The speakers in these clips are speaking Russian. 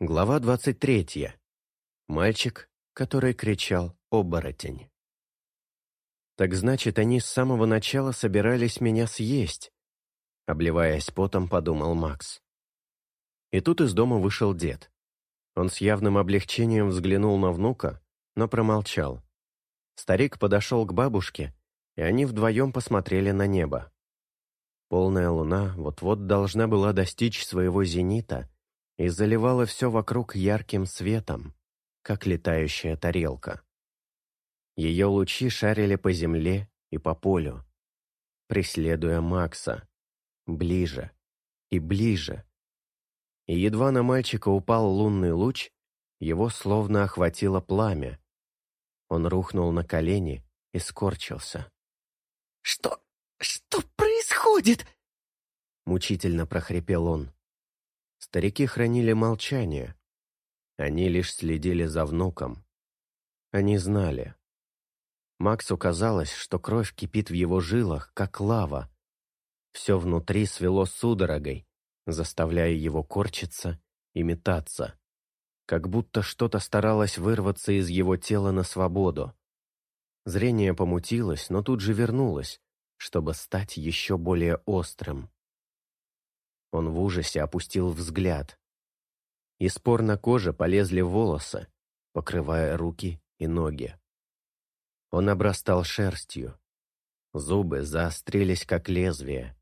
Глава 23. Мальчик, который кричал «оборотень». Так значит, они с самого начала собирались меня съесть, обливаясь потом, подумал Макс. И тут из дома вышел дед. Он с явным облегчением взглянул на внука, но промолчал. Старик подошел к бабушке, и они вдвоем посмотрели на небо. Полная луна вот-вот должна была достичь своего зенита, и заливала все вокруг ярким светом, как летающая тарелка. Ее лучи шарили по земле и по полю, преследуя Макса, ближе и ближе. И едва на мальчика упал лунный луч, его словно охватило пламя. Он рухнул на колени и скорчился. «Что... что происходит?» Мучительно прохрипел он. Старики хранили молчание. Они лишь следили за внуком. Они знали. Максу казалось, что кровь кипит в его жилах, как лава. Все внутри свело судорогой, заставляя его корчиться и метаться. Как будто что-то старалось вырваться из его тела на свободу. Зрение помутилось, но тут же вернулось, чтобы стать еще более острым. Он в ужасе опустил взгляд. Из пор на коже полезли волосы, покрывая руки и ноги. Он обрастал шерстью. Зубы заострились, как лезвие.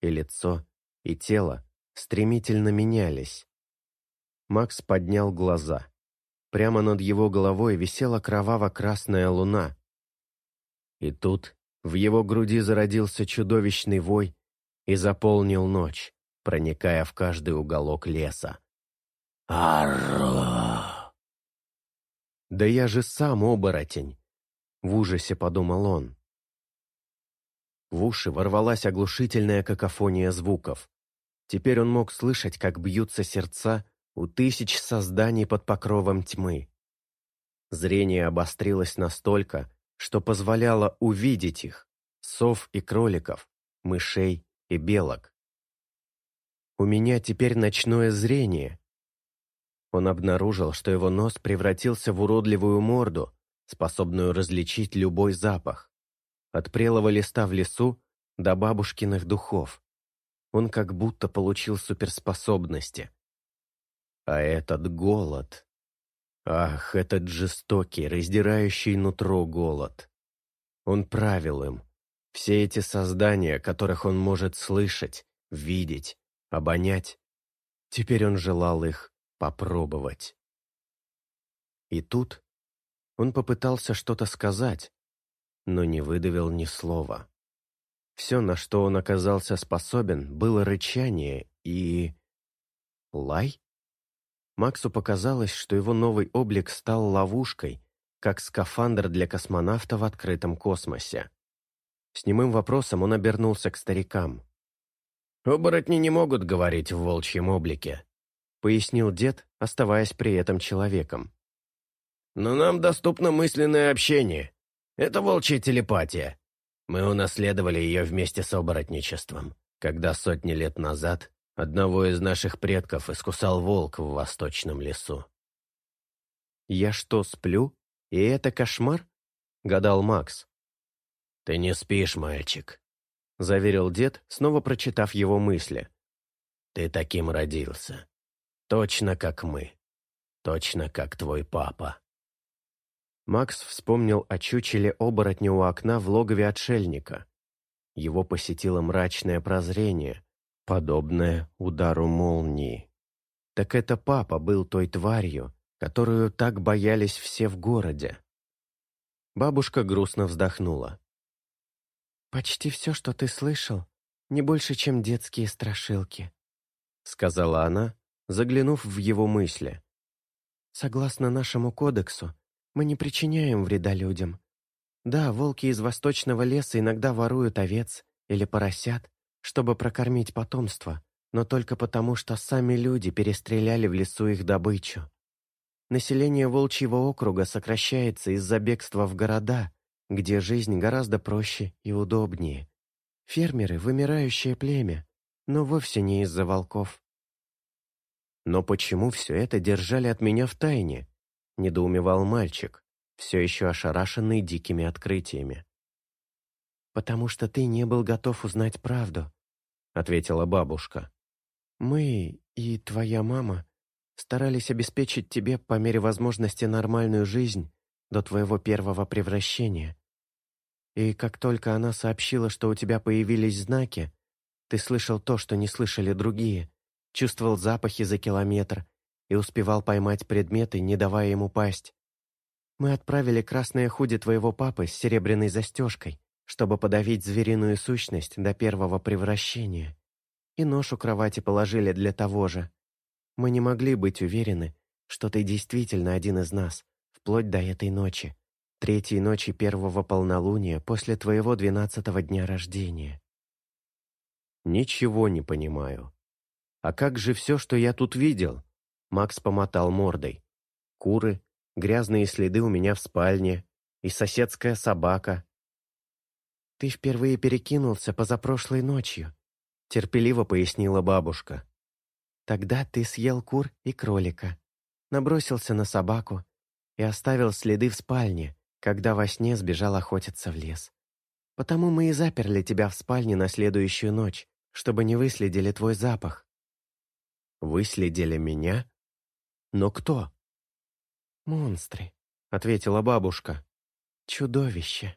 И лицо, и тело стремительно менялись. Макс поднял глаза. Прямо над его головой висела кроваво-красная луна. И тут в его груди зародился чудовищный вой и заполнил ночь проникая в каждый уголок леса. «Арра!» «Да я же сам оборотень!» — в ужасе подумал он. В уши ворвалась оглушительная какофония звуков. Теперь он мог слышать, как бьются сердца у тысяч созданий под покровом тьмы. Зрение обострилось настолько, что позволяло увидеть их, сов и кроликов, мышей и белок. У меня теперь ночное зрение. Он обнаружил, что его нос превратился в уродливую морду, способную различить любой запах. От прелого листа в лесу до бабушкиных духов. Он как будто получил суперспособности. А этот голод... Ах, этот жестокий, раздирающий нутро голод. Он правил им. Все эти создания, которых он может слышать, видеть, обонять. Теперь он желал их попробовать. И тут он попытался что-то сказать, но не выдавил ни слова. Все, на что он оказался способен, было рычание и... лай? Максу показалось, что его новый облик стал ловушкой, как скафандр для космонавта в открытом космосе. С немым вопросом он обернулся к старикам. «Оборотни не могут говорить в волчьем облике», — пояснил дед, оставаясь при этом человеком. «Но нам доступно мысленное общение. Это волчья телепатия. Мы унаследовали ее вместе с оборотничеством, когда сотни лет назад одного из наших предков искусал волк в восточном лесу». «Я что, сплю? И это кошмар?» — гадал Макс. «Ты не спишь, мальчик заверил дед, снова прочитав его мысли. «Ты таким родился. Точно как мы. Точно как твой папа». Макс вспомнил о чучеле оборотня у окна в логове отшельника. Его посетило мрачное прозрение, подобное удару молнии. Так это папа был той тварью, которую так боялись все в городе. Бабушка грустно вздохнула. «Почти все, что ты слышал, не больше, чем детские страшилки», — сказала она, заглянув в его мысли. «Согласно нашему кодексу, мы не причиняем вреда людям. Да, волки из восточного леса иногда воруют овец или поросят, чтобы прокормить потомство, но только потому, что сами люди перестреляли в лесу их добычу. Население волчьего округа сокращается из-за бегства в города, где жизнь гораздо проще и удобнее. Фермеры — вымирающее племя, но вовсе не из-за волков. Но почему все это держали от меня в тайне? Недоумевал мальчик, все еще ошарашенный дикими открытиями. «Потому что ты не был готов узнать правду», — ответила бабушка. «Мы и твоя мама старались обеспечить тебе по мере возможности нормальную жизнь до твоего первого превращения. И как только она сообщила, что у тебя появились знаки, ты слышал то, что не слышали другие, чувствовал запахи за километр и успевал поймать предметы, не давая ему пасть. Мы отправили красное худи твоего папы с серебряной застежкой, чтобы подавить звериную сущность до первого превращения. И нож у кровати положили для того же. Мы не могли быть уверены, что ты действительно один из нас, вплоть до этой ночи, третьей ночи первого полнолуния после твоего двенадцатого дня рождения. Ничего не понимаю. А как же все, что я тут видел? Макс помотал мордой. Куры, грязные следы у меня в спальне и соседская собака. «Ты впервые перекинулся позапрошлой ночью», — терпеливо пояснила бабушка. «Тогда ты съел кур и кролика, набросился на собаку и оставил следы в спальне, когда во сне сбежал охотиться в лес. Потому мы и заперли тебя в спальне на следующую ночь, чтобы не выследили твой запах. Выследили меня? Но кто? Монстры, ответила бабушка. Чудовище.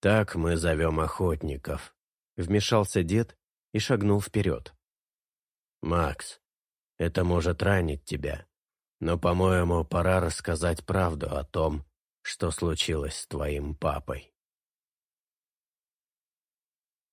Так мы зовем охотников. Вмешался дед и шагнул вперед. Макс, это может ранить тебя. Но, по-моему, пора рассказать правду о том, что случилось с твоим папой.